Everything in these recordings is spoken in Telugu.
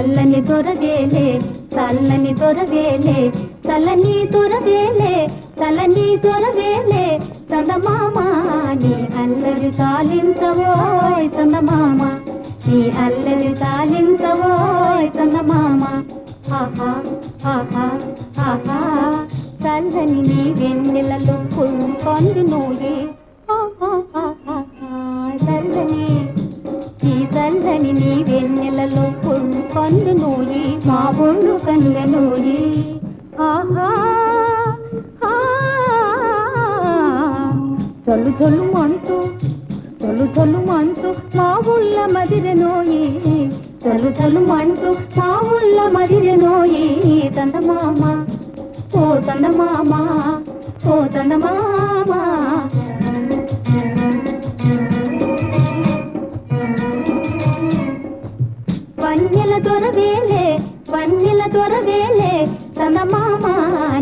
చల్లని దొరవేలే చల్లని దొరవేలే చల్లని దొరవేలే చల్లని దొరవేలే చందమామ నీ అల్లరి చాలించవోయ్ చందమామ. నీ అల్లరి చాలించవోయ్ చందమామ. ఆహా ఆహా ఆహా. చల్లని నీ వెన్నెలలో పొంది నోయే చల్లని ఈ చల్లని నీ వెన్నెలలో పొంది నోయి మా ఒళ్ళు కనుగ నోయి ఆహా చల్లు చల్లు మంటూ చల్లు చల్లు మంటూ మా ఊళ్ళ మదిరె నోయి చల్లు చల్లు మంటూ మా ఊళ్ళ మదిరె నోయి చందమామ ఓ చందమామ దొరవేలే వన్నెల దొరవేలే చందమామ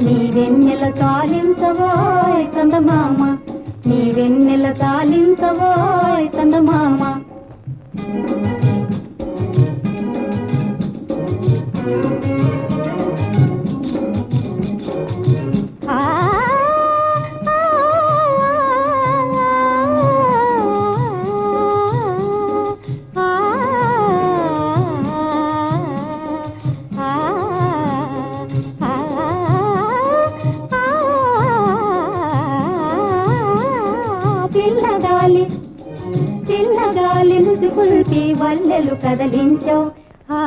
నీవెన్నెల తాలించవోయ్ చందమామ. నీవెన్నెల తాలించవోయ్ చందమామ. thank you పిల్లగాలి నుసుకుల్పి వల్లెలు కదలించవు ఆ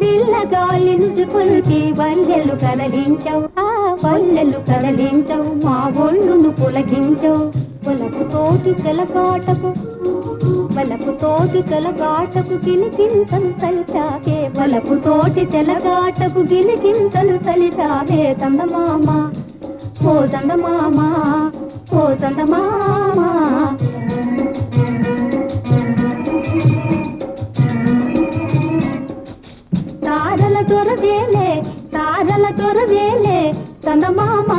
పిల్లగాలి నుసుకుల్పి వల్లెలు కదలించవు ఆ వల్లెలు కదలించవు మా ఒళ్ళును పులగించవు పొలకు తోటి చెలకాటకు వలపు తోటి చెలగాటకు గిలికింతలు సలిచావే వలపు తోటి చెలగాటకు గిలికింతలు సలిచావే చందమామ ఓ చందమామ ఓ చందమామ చందమామ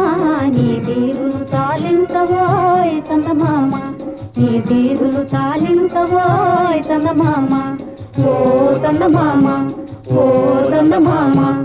నీ తీరులు తాలించవోయ్ చందమామ. నీ తీరులు తాలించవోయ్ చందమామ. ఓ చందమామ ఓ చందమామ.